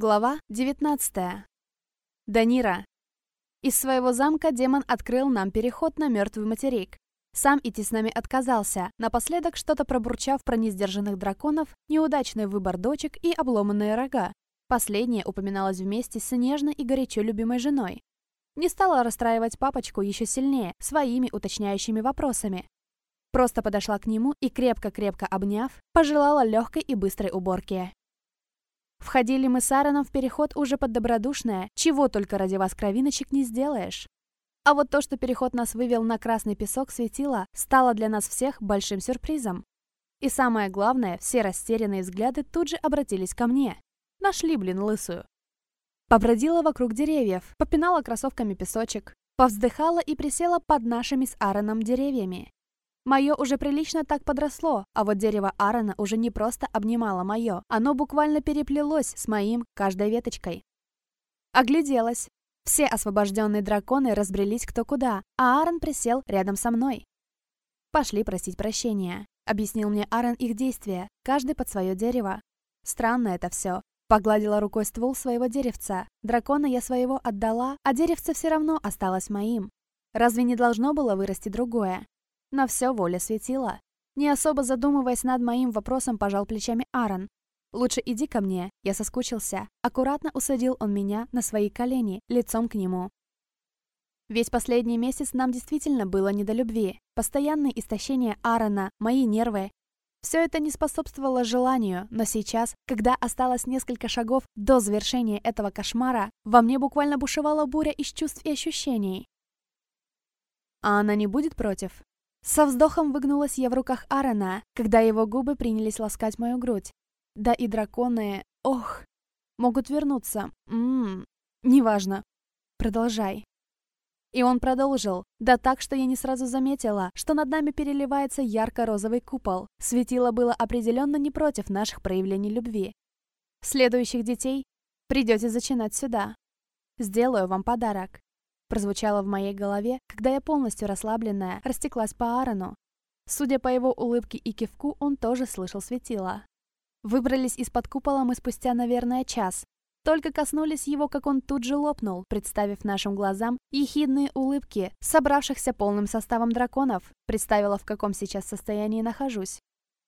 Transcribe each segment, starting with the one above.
Глава 19. Данира. Из своего замка демон открыл нам переход на мертвый материк. Сам идти с нами отказался, напоследок что-то пробурчав про несдержанных драконов, неудачный выбор дочек и обломанные рога. Последнее упоминалось вместе с нежной и горячо любимой женой. Не стала расстраивать папочку еще сильнее, своими уточняющими вопросами. Просто подошла к нему и, крепко-крепко обняв, пожелала легкой и быстрой уборки. Входили мы с Аароном в переход уже под добродушное, чего только ради вас, кровиночек, не сделаешь. А вот то, что переход нас вывел на красный песок светила, стало для нас всех большим сюрпризом. И самое главное, все растерянные взгляды тут же обратились ко мне. Нашли, блин, лысую. Побродила вокруг деревьев, попинала кроссовками песочек, повздыхала и присела под нашими с Аароном деревьями. Мое уже прилично так подросло, а вот дерево Аарона уже не просто обнимало мое, оно буквально переплелось с моим каждой веточкой. Огляделась. Все освобожденные драконы разбрелись кто куда, а Аарон присел рядом со мной. «Пошли просить прощения», — объяснил мне Аарон их действия, каждый под свое дерево. Странно это все. Погладила рукой ствол своего деревца. Дракона я своего отдала, а деревце все равно осталось моим. Разве не должно было вырасти другое? На все воля светила. Не особо задумываясь над моим вопросом, пожал плечами Аарон. «Лучше иди ко мне, я соскучился». Аккуратно усадил он меня на свои колени, лицом к нему. Весь последний месяц нам действительно было не до любви. Постоянное истощение Аарона, мои нервы. Все это не способствовало желанию, но сейчас, когда осталось несколько шагов до завершения этого кошмара, во мне буквально бушевала буря из чувств и ощущений. А она не будет против? Со вздохом выгнулась я в руках Аарона, когда его губы принялись ласкать мою грудь. Да и драконы... Ох! Могут вернуться. Ммм... Неважно. Продолжай. И он продолжил, да так, что я не сразу заметила, что над нами переливается ярко-розовый купол. Светило было определенно не против наших проявлений любви. Следующих детей придете зачинать сюда. Сделаю вам подарок прозвучало в моей голове, когда я полностью расслабленная растеклась по Аарону. Судя по его улыбке и кивку, он тоже слышал светило. Выбрались из-под купола мы спустя, наверное, час. Только коснулись его, как он тут же лопнул, представив нашим глазам ехидные улыбки, собравшихся полным составом драконов, представила, в каком сейчас состоянии нахожусь.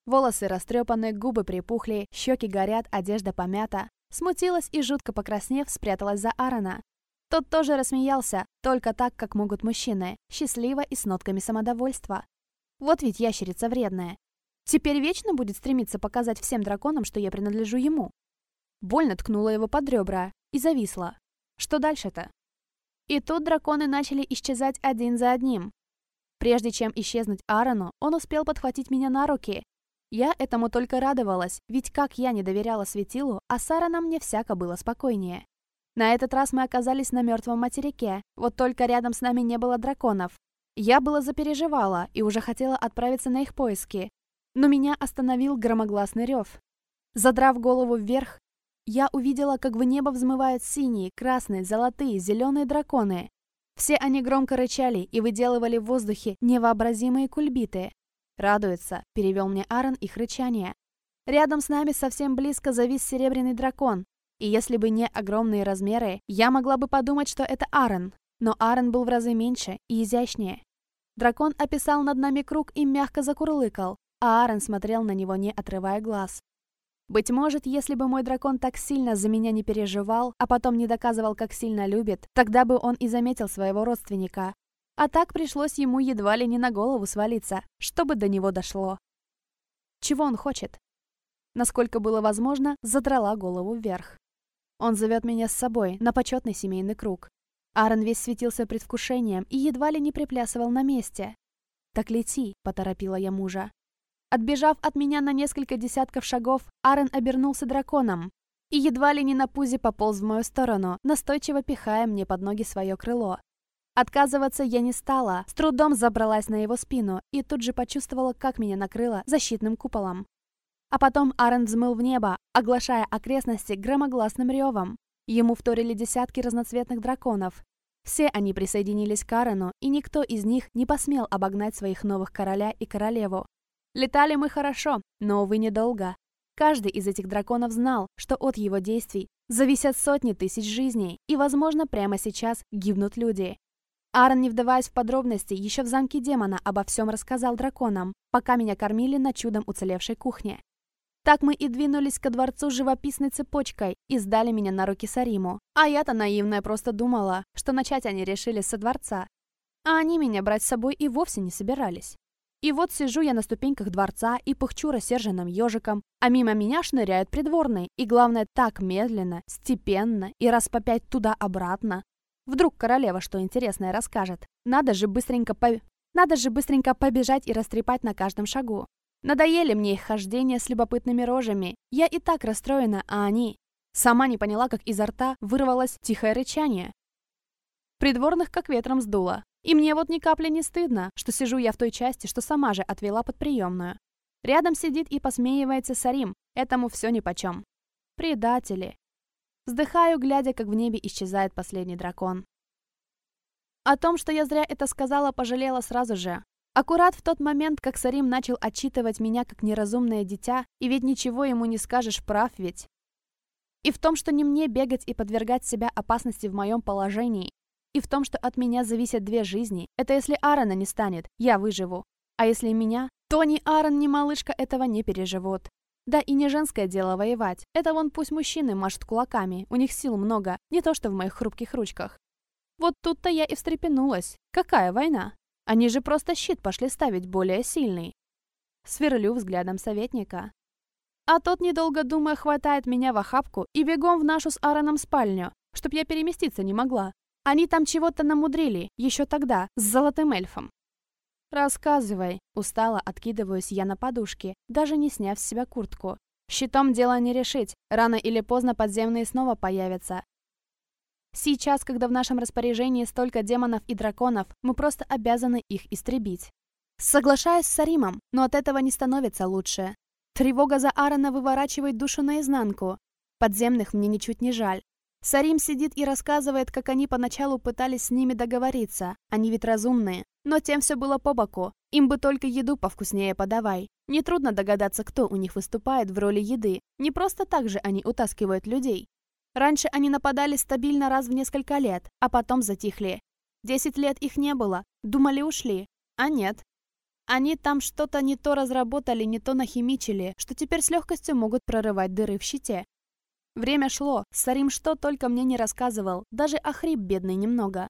Волосы растрепаны, губы припухли, щеки горят, одежда помята. Смутилась и, жутко покраснев, спряталась за Аарона. Тот тоже рассмеялся, только так, как могут мужчины, счастливо и с нотками самодовольства. Вот ведь ящерица вредная. Теперь вечно будет стремиться показать всем драконам, что я принадлежу ему. Больно ткнула его под ребра и зависла. Что дальше-то? И тут драконы начали исчезать один за одним. Прежде чем исчезнуть Аарону, он успел подхватить меня на руки. Я этому только радовалась, ведь как я не доверяла светилу, а с Аароном мне всяко было спокойнее. На этот раз мы оказались на мертвом материке, вот только рядом с нами не было драконов. Я было запереживала и уже хотела отправиться на их поиски, но меня остановил громогласный рев. Задрав голову вверх, я увидела, как в небо взмывают синие, красные, золотые, зеленые драконы. Все они громко рычали и выделывали в воздухе невообразимые кульбиты. «Радуется», — перевел мне Аарон их рычание. Рядом с нами совсем близко завис серебряный дракон, и если бы не огромные размеры, я могла бы подумать, что это Аарон. Но Аарон был в разы меньше и изящнее. Дракон описал над нами круг и мягко закурлыкал, а Аарон смотрел на него, не отрывая глаз. Быть может, если бы мой дракон так сильно за меня не переживал, а потом не доказывал, как сильно любит, тогда бы он и заметил своего родственника. А так пришлось ему едва ли не на голову свалиться, чтобы до него дошло. Чего он хочет? Насколько было возможно, задрала голову вверх. Он зовет меня с собой на почетный семейный круг. Аарон весь светился предвкушением и едва ли не приплясывал на месте. «Так лети», — поторопила я мужа. Отбежав от меня на несколько десятков шагов, Аарон обернулся драконом и едва ли не на пузе пополз в мою сторону, настойчиво пихая мне под ноги свое крыло. Отказываться я не стала, с трудом забралась на его спину и тут же почувствовала, как меня накрыло защитным куполом. А потом Аарон взмыл в небо, оглашая окрестности громогласным ревом. Ему вторили десятки разноцветных драконов. Все они присоединились к Аарону, и никто из них не посмел обогнать своих новых короля и королеву. Летали мы хорошо, но, увы, недолго. Каждый из этих драконов знал, что от его действий зависят сотни тысяч жизней, и, возможно, прямо сейчас гибнут люди. Аарон, не вдаваясь в подробности, еще в замке демона обо всем рассказал драконам, пока меня кормили на чудом уцелевшей кухне. Так мы и двинулись ко дворцу живописной цепочкой и сдали меня на руки Сариму. А я-то наивная просто думала, что начать они решили со дворца. А они меня брать с собой и вовсе не собирались. И вот сижу я на ступеньках дворца и пыхчу рассерженным ежиком, а мимо меня шныряют придворные, и главное так медленно, степенно и раз по пять туда-обратно, Вдруг королева что интересное расскажет. Надо же быстренько по... Надо же быстренько побежать и растрепать на каждом шагу. Надоели мне их хождения с любопытными рожами. Я и так расстроена, а они... Сама не поняла, как изо рта вырвалось тихое рычание. Придворных как ветром сдуло. И мне вот ни капли не стыдно, что сижу я в той части, что сама же отвела под приемную. Рядом сидит и посмеивается Сарим. Этому все нипочем. Предатели. Вздыхаю, глядя, как в небе исчезает последний дракон. О том, что я зря это сказала, пожалела сразу же. Аккурат в тот момент, как Сарим начал отчитывать меня как неразумное дитя, и ведь ничего ему не скажешь, прав ведь. И в том, что не мне бегать и подвергать себя опасности в моем положении, и в том, что от меня зависят две жизни, это если Аарона не станет, я выживу. А если меня, то ни Аарон, ни малышка этого не переживут. Да и не женское дело воевать. Это вон пусть мужчины машут кулаками, у них сил много, не то что в моих хрупких ручках. Вот тут-то я и встрепенулась. Какая война? Они же просто щит пошли ставить более сильный. Сверлю взглядом советника. А тот, недолго думая, хватает меня в охапку и бегом в нашу с Аароном спальню, чтоб я переместиться не могла. Они там чего-то намудрили, еще тогда, с золотым эльфом. «Рассказывай», — устало откидываюсь я на подушке, даже не сняв с себя куртку. «Щитом дело не решить, рано или поздно подземные снова появятся. Сейчас, когда в нашем распоряжении столько демонов и драконов, мы просто обязаны их истребить. Соглашаюсь с Саримом, но от этого не становится лучше. Тревога за Аарона выворачивает душу наизнанку. Подземных мне ничуть не жаль. Сарим сидит и рассказывает, как они поначалу пытались с ними договориться. Они ведь разумные. Но тем все было по боку. Им бы только еду повкуснее подавай. Нетрудно догадаться, кто у них выступает в роли еды. Не просто так же они утаскивают людей. Раньше они нападали стабильно раз в несколько лет, а потом затихли. Десять лет их не было. Думали, ушли. А нет. Они там что-то не то разработали, не то нахимичили, что теперь с легкостью могут прорывать дыры в щите. Время шло, Сарим что только мне не рассказывал, даже охрип бедный немного.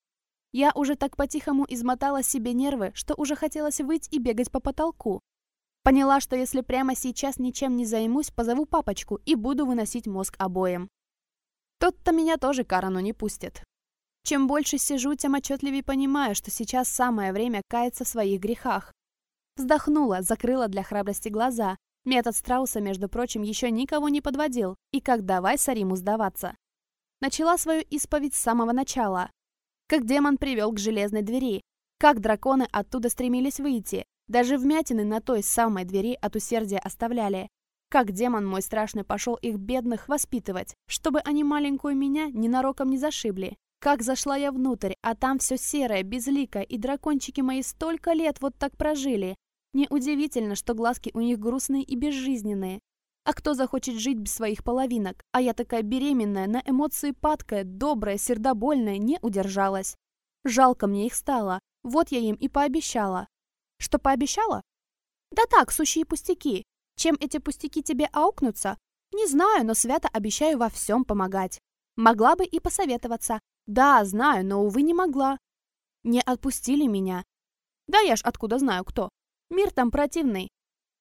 Я уже так по-тихому измотала себе нервы, что уже хотелось выйти и бегать по потолку. Поняла, что если прямо сейчас ничем не займусь, позову папочку и буду выносить мозг обоим. Тот-то меня тоже Карану не пустит. Чем больше сижу, тем отчетливее понимаю, что сейчас самое время каяться в своих грехах. Вздохнула, закрыла для храбрости глаза Метод страуса, между прочим, еще никого не подводил, и как давай Сариму сдаваться. Начала свою исповедь с самого начала. Как демон привел к железной двери, как драконы оттуда стремились выйти, даже вмятины на той самой двери от усердия оставляли. Как демон мой страшный пошел их бедных воспитывать, чтобы они маленькую меня ненароком не зашибли. Как зашла я внутрь, а там все серое, безликое, и дракончики мои столько лет вот так прожили, Неудивительно, что глазки у них грустные и безжизненные. А кто захочет жить без своих половинок? А я такая беременная, на эмоции падкая, добрая, сердобольная, не удержалась. Жалко мне их стало. Вот я им и пообещала. Что пообещала? Да так, сущие пустяки. Чем эти пустяки тебе аукнутся? Не знаю, но свято обещаю во всем помогать. Могла бы и посоветоваться. Да, знаю, но, увы, не могла. Не отпустили меня. Да я ж откуда знаю кто. Мир там противный.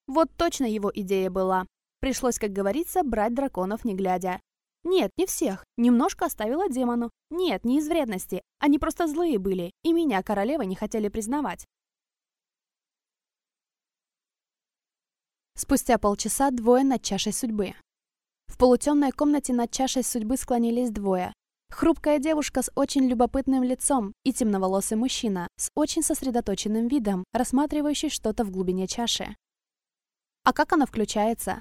Вот точно его идея была. Пришлось, как говорится, брать драконов не глядя. Нет, не всех. Немножко оставила демону. Нет, не из вредности. Они просто злые были, и меня королева не хотели признавать. Спустя полчаса двое над чашей судьбы. В полутемной комнате над чашей судьбы склонились двое. Хрупкая девушка с очень любопытным лицом и темноволосый мужчина с очень сосредоточенным видом, рассматривающий что-то в глубине чаши. А как она включается?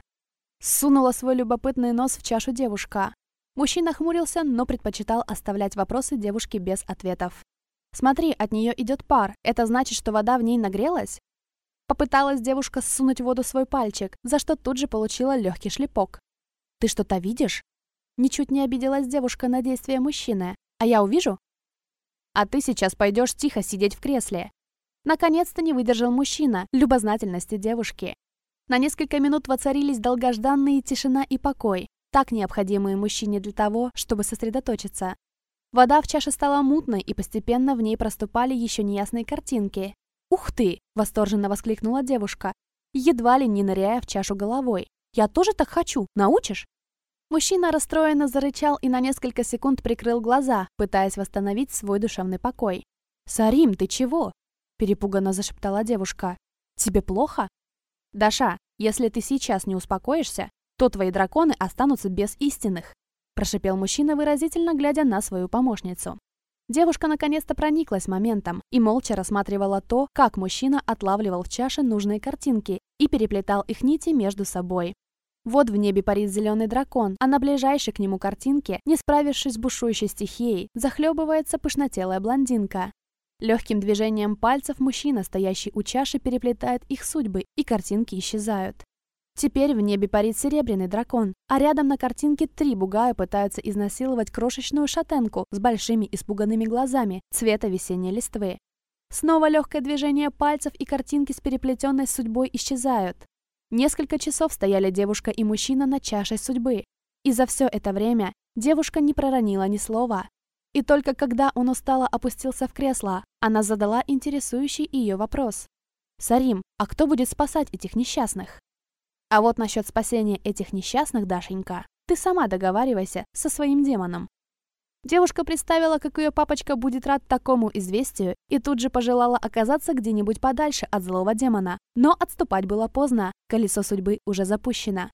Сунула свой любопытный нос в чашу девушка. Мужчина хмурился, но предпочитал оставлять вопросы девушке без ответов. «Смотри, от нее идет пар. Это значит, что вода в ней нагрелась?» Попыталась девушка сунуть в воду свой пальчик, за что тут же получила легкий шлепок. «Ты что-то видишь?» Ничуть не обиделась девушка на действия мужчины. «А я увижу?» «А ты сейчас пойдешь тихо сидеть в кресле». Наконец-то не выдержал мужчина любознательности девушки. На несколько минут воцарились долгожданные тишина и покой, так необходимые мужчине для того, чтобы сосредоточиться. Вода в чаше стала мутной, и постепенно в ней проступали еще неясные картинки. «Ух ты!» – восторженно воскликнула девушка, едва ли не ныряя в чашу головой. «Я тоже так хочу! Научишь?» Мужчина расстроенно зарычал и на несколько секунд прикрыл глаза, пытаясь восстановить свой душевный покой. «Сарим, ты чего?» – перепуганно зашептала девушка. «Тебе плохо?» «Даша, если ты сейчас не успокоишься, то твои драконы останутся без истинных прошипел мужчина, выразительно глядя на свою помощницу. Девушка наконец-то прониклась моментом и молча рассматривала то, как мужчина отлавливал в чаше нужные картинки и переплетал их нити между собой. Вот в небе парит зеленый дракон, а на ближайшей к нему картинке, не справившись с бушующей стихией, захлебывается пышнотелая блондинка. Легким движением пальцев мужчина, стоящий у чаши, переплетает их судьбы, и картинки исчезают. Теперь в небе парит серебряный дракон, а рядом на картинке три бугая пытаются изнасиловать крошечную шатенку с большими испуганными глазами цвета весенней листвы. Снова легкое движение пальцев и картинки с переплетенной судьбой исчезают. Несколько часов стояли девушка и мужчина на чаше судьбы. И за все это время девушка не проронила ни слова. И только когда он устало опустился в кресло, она задала интересующий ее вопрос. «Сарим, а кто будет спасать этих несчастных?» А вот насчет спасения этих несчастных, Дашенька, ты сама договаривайся со своим демоном. Девушка представила, как ее папочка будет рад такому известию, и тут же пожелала оказаться где-нибудь подальше от злого демона. Но отступать было поздно, колесо судьбы уже запущено.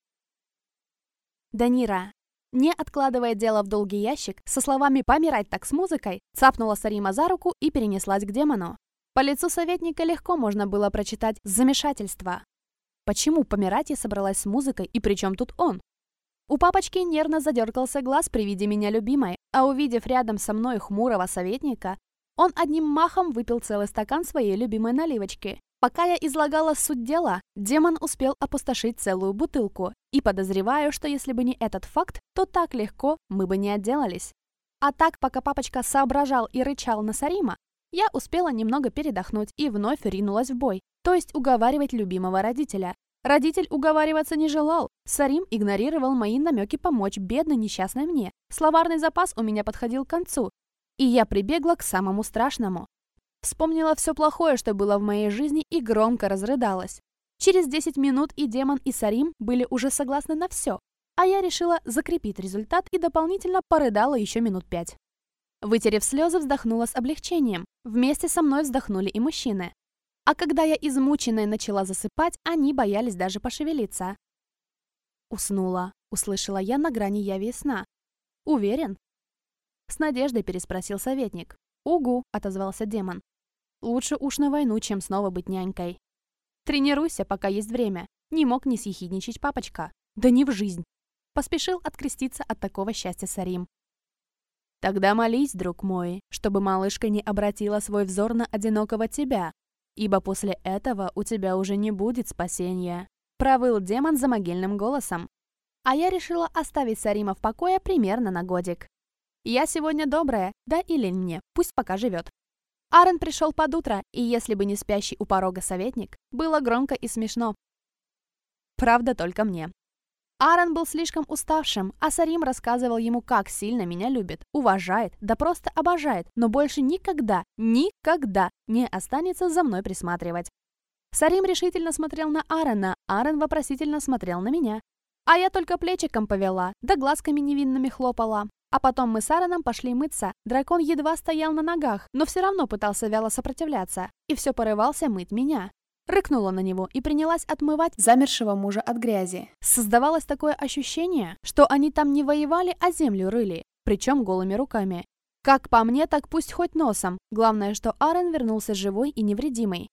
Данира, не откладывая дело в долгий ящик, со словами «помирать так с музыкой», цапнула Сарима за руку и перенеслась к демону. По лицу советника легко можно было прочитать замешательство. Почему помирать я собралась с музыкой, и при чем тут он? У папочки нервно задергался глаз при виде меня любимой, а увидев рядом со мной хмурого советника, он одним махом выпил целый стакан своей любимой наливочки. Пока я излагала суть дела, демон успел опустошить целую бутылку, и подозреваю, что если бы не этот факт, то так легко мы бы не отделались. А так, пока папочка соображал и рычал на Сарима, я успела немного передохнуть и вновь ринулась в бой, то есть уговаривать любимого родителя. Родитель уговариваться не желал. Сарим игнорировал мои намеки помочь бедной несчастной мне. Словарный запас у меня подходил к концу. И я прибегла к самому страшному. Вспомнила все плохое, что было в моей жизни, и громко разрыдалась. Через 10 минут и демон, и Сарим были уже согласны на все. А я решила закрепить результат и дополнительно порыдала еще минут пять. Вытерев слезы, вздохнула с облегчением. Вместе со мной вздохнули и мужчины. А когда я измученная начала засыпать, они боялись даже пошевелиться. «Уснула», — услышала я на грани яви сна. «Уверен?» С надеждой переспросил советник. «Угу», — отозвался демон. «Лучше уж на войну, чем снова быть нянькой». «Тренируйся, пока есть время», — не мог не съехидничать папочка. «Да не в жизнь». Поспешил откреститься от такого счастья Сарим. Тогда молись, друг мой, чтобы малышка не обратила свой взор на одинокого тебя, ибо после этого у тебя уже не будет спасения. Провыл демон за могильным голосом. А я решила оставить Сарима в покое примерно на годик. Я сегодня добрая, да и лень мне, пусть пока живет. Аарон пришел под утро, и если бы не спящий у порога советник, было громко и смешно. Правда, только мне. Аарон был слишком уставшим, а Сарим рассказывал ему, как сильно меня любит, уважает, да просто обожает, но больше никогда, никогда не останется за мной присматривать. Сарим решительно смотрел на Аарона, Аарон вопросительно смотрел на меня. А я только плечиком повела, да глазками невинными хлопала. А потом мы с Аароном пошли мыться. Дракон едва стоял на ногах, но все равно пытался вяло сопротивляться. И все порывался мыть меня. Рыкнула на него и принялась отмывать замершего мужа от грязи. Создавалось такое ощущение, что они там не воевали, а землю рыли, причем голыми руками. Как по мне, так пусть хоть носом. Главное, что Аарон вернулся живой и невредимый.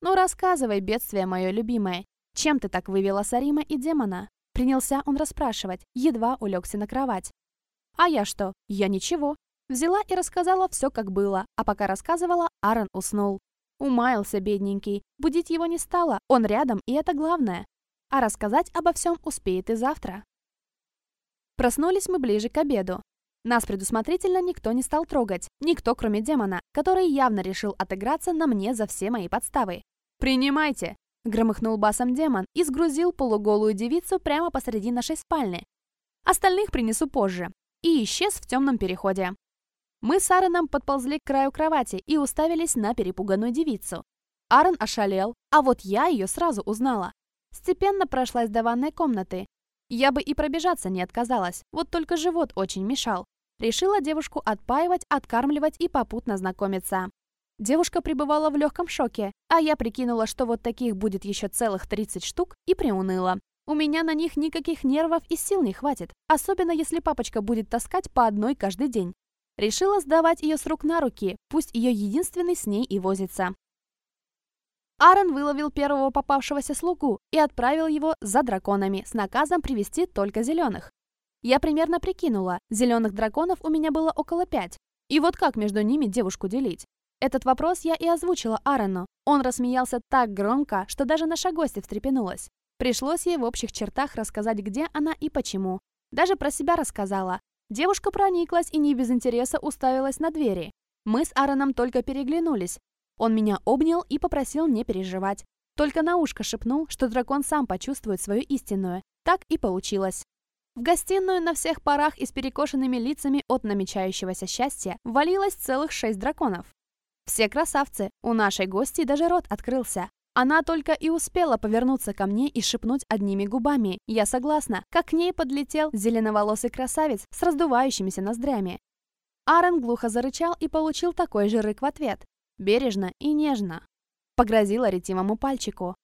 «Ну рассказывай, бедствие мое любимое. Чем ты так вывела Сарима и демона?» Принялся он расспрашивать, едва улегся на кровать. «А я что? Я ничего». Взяла и рассказала все, как было, а пока рассказывала, Аарон уснул. Умаялся бедненький. Будить его не стало, он рядом, и это главное. А рассказать обо всем успеет и завтра. Проснулись мы ближе к обеду. Нас предусмотрительно никто не стал трогать. Никто, кроме демона, который явно решил отыграться на мне за все мои подставы. «Принимайте!» — громыхнул басом демон и сгрузил полуголую девицу прямо посреди нашей спальни. Остальных принесу позже. И исчез в темном переходе. Мы с Аароном подползли к краю кровати и уставились на перепуганную девицу. Аарон ошалел, а вот я ее сразу узнала. Степенно прошлась до ванной комнаты. Я бы и пробежаться не отказалась, вот только живот очень мешал. Решила девушку отпаивать, откармливать и попутно знакомиться. Девушка пребывала в легком шоке, а я прикинула, что вот таких будет еще целых 30 штук, и приуныла. У меня на них никаких нервов и сил не хватит, особенно если папочка будет таскать по одной каждый день. Решила сдавать ее с рук на руки, пусть ее единственный с ней и возится. Аарон выловил первого попавшегося слугу и отправил его за драконами с наказом привести только зеленых. Я примерно прикинула, зеленых драконов у меня было около пять. И вот как между ними девушку делить? Этот вопрос я и озвучила Аарону. Он рассмеялся так громко, что даже наша гостья встрепенулась. Пришлось ей в общих чертах рассказать, где она и почему. Даже про себя рассказала. Девушка прониклась и не без интереса уставилась на двери. Мы с Аароном только переглянулись. Он меня обнял и попросил не переживать. Только на ушко шепнул, что дракон сам почувствует свою истинную. Так и получилось. В гостиную на всех парах и с перекошенными лицами от намечающегося счастья валилось целых шесть драконов. Все красавцы, у нашей гости даже рот открылся. Она только и успела повернуться ко мне и шепнуть одними губами. Я согласна, как к ней подлетел зеленоволосый красавец с раздувающимися ноздрями. Аарон глухо зарычал и получил такой же рык в ответ. Бережно и нежно. Погрозила ретивому пальчику.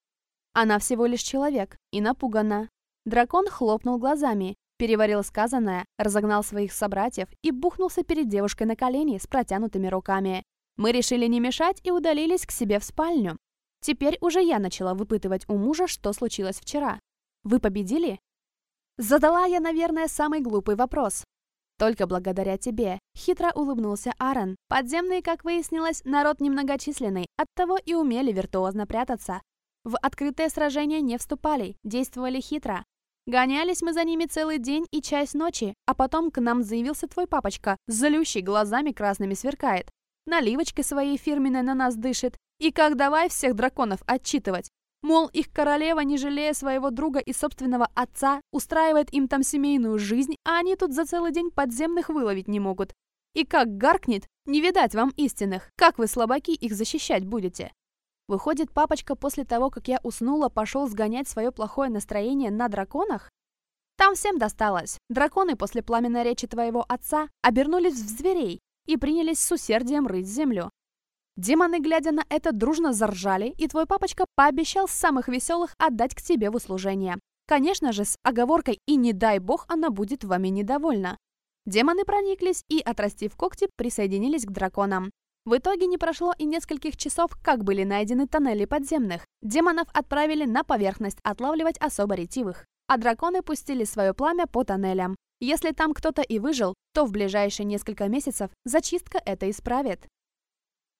Она всего лишь человек и напугана. Дракон хлопнул глазами, переварил сказанное, разогнал своих собратьев и бухнулся перед девушкой на колени с протянутыми руками. Мы решили не мешать и удалились к себе в спальню. Теперь уже я начала выпытывать у мужа, что случилось вчера. Вы победили? Задала я, наверное, самый глупый вопрос. Только благодаря тебе. Хитро улыбнулся Аарон. Подземные, как выяснилось, народ немногочисленный, оттого и умели виртуозно прятаться. В открытое сражение не вступали, действовали хитро. Гонялись мы за ними целый день и часть ночи, а потом к нам заявился твой папочка, злющий, глазами красными сверкает. Наливочкой своей фирменной на нас дышит. И как давай всех драконов отчитывать. Мол, их королева, не жалея своего друга и собственного отца, устраивает им там семейную жизнь, а они тут за целый день подземных выловить не могут. И как гаркнет, не видать вам истинных. Как вы, слабаки, их защищать будете? Выходит, папочка после того, как я уснула, пошел сгонять свое плохое настроение на драконах? Там всем досталось. Драконы после пламенной речи твоего отца обернулись в зверей и принялись с усердием рыть землю. Демоны, глядя на это, дружно заржали, и твой папочка пообещал самых веселых отдать к тебе в услужение. Конечно же, с оговоркой «и не дай бог она будет вами недовольна». Демоны прониклись и, отрастив когти, присоединились к драконам. В итоге не прошло и нескольких часов, как были найдены тоннели подземных. Демонов отправили на поверхность отлавливать особо ретивых, а драконы пустили свое пламя по тоннелям. Если там кто-то и выжил, то в ближайшие несколько месяцев зачистка это исправит.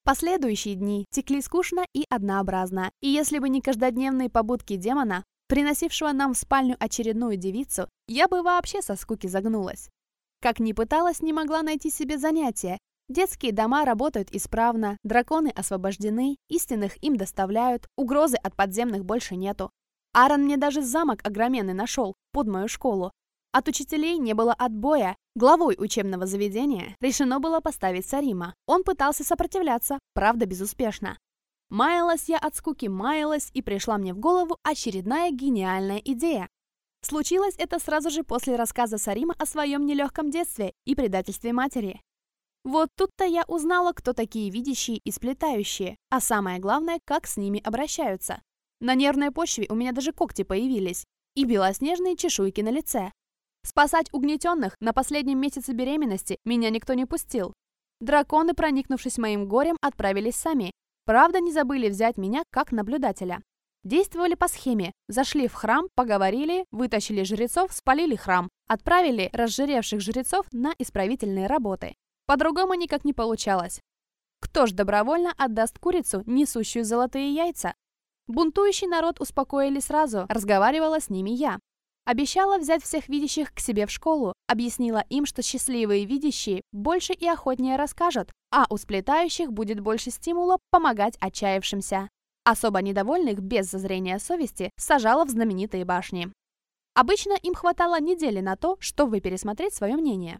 Последующие дни текли скучно и однообразно, и если бы не каждодневные побудки демона, приносившего нам в спальню очередную девицу, я бы вообще со скуки загнулась. Как ни пыталась, не могла найти себе занятия, Детские дома работают исправно, драконы освобождены, истинных им доставляют, угрозы от подземных больше нету. Аарон мне даже замок огроменный нашел, под мою школу. От учителей не было отбоя. Главой учебного заведения решено было поставить Сарима. Он пытался сопротивляться, правда безуспешно. Маялась я от скуки, маялась, и пришла мне в голову очередная гениальная идея. Случилось это сразу же после рассказа Сарима о своем нелегком детстве и предательстве матери. Вот тут-то я узнала, кто такие видящие и сплетающие, а самое главное, как с ними обращаются. На нервной почве у меня даже когти появились и белоснежные чешуйки на лице. Спасать угнетенных на последнем месяце беременности меня никто не пустил. Драконы, проникнувшись моим горем, отправились сами. Правда, не забыли взять меня как наблюдателя. Действовали по схеме. Зашли в храм, поговорили, вытащили жрецов, спалили храм. Отправили разжиревших жрецов на исправительные работы. По-другому никак не получалось. Кто ж добровольно отдаст курицу, несущую золотые яйца? Бунтующий народ успокоили сразу, разговаривала с ними я. Обещала взять всех видящих к себе в школу, объяснила им, что счастливые видящие больше и охотнее расскажут, а у сплетающих будет больше стимула помогать отчаявшимся. Особо недовольных, без зазрения совести, сажала в знаменитые башни. Обычно им хватало недели на то, чтобы пересмотреть свое мнение.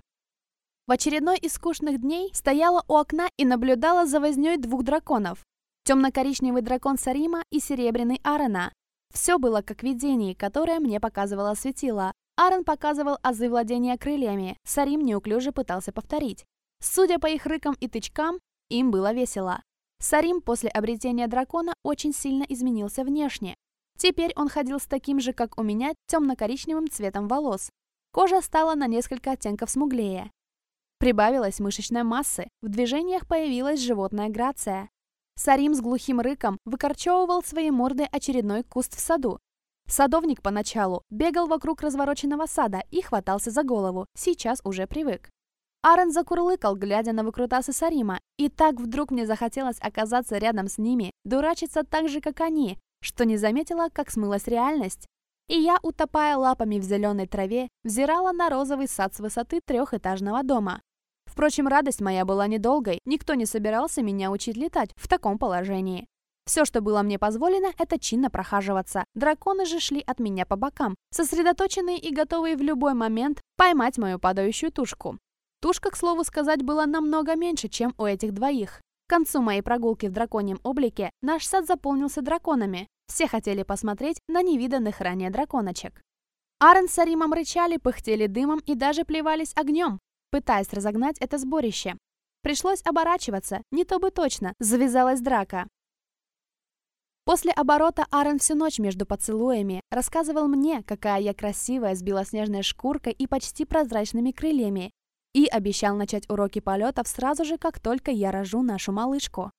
В очередной из скучных дней стояла у окна и наблюдала за вознёй двух драконов. Темно-коричневый дракон Сарима и серебряный Арена. Все было как видение, которое мне показывало светило. Аарон показывал азы владения крыльями, Сарим неуклюже пытался повторить. Судя по их рыкам и тычкам, им было весело. Сарим после обретения дракона очень сильно изменился внешне. Теперь он ходил с таким же, как у меня, темно-коричневым цветом волос. Кожа стала на несколько оттенков смуглее. Прибавилась мышечной массы, в движениях появилась животная грация. Сарим с глухим рыком выкорчевывал своей мордой очередной куст в саду. Садовник поначалу бегал вокруг развороченного сада и хватался за голову, сейчас уже привык. Аарон закурлыкал, глядя на выкрутасы Сарима, и так вдруг мне захотелось оказаться рядом с ними, дурачиться так же, как они, что не заметила, как смылась реальность. И я, утопая лапами в зеленой траве, взирала на розовый сад с высоты трехэтажного дома. Впрочем, радость моя была недолгой, никто не собирался меня учить летать в таком положении. Все, что было мне позволено, это чинно прохаживаться. Драконы же шли от меня по бокам, сосредоточенные и готовые в любой момент поймать мою падающую тушку. Тушка, к слову сказать, была намного меньше, чем у этих двоих. К концу моей прогулки в драконьем облике наш сад заполнился драконами. Все хотели посмотреть на невиданных ранее драконочек. Арен с Аримом рычали, пыхтели дымом и даже плевались огнем пытаясь разогнать это сборище. Пришлось оборачиваться, не то бы точно, завязалась драка. После оборота Аарон всю ночь между поцелуями рассказывал мне, какая я красивая с белоснежной шкуркой и почти прозрачными крыльями, и обещал начать уроки полетов сразу же, как только я рожу нашу малышку.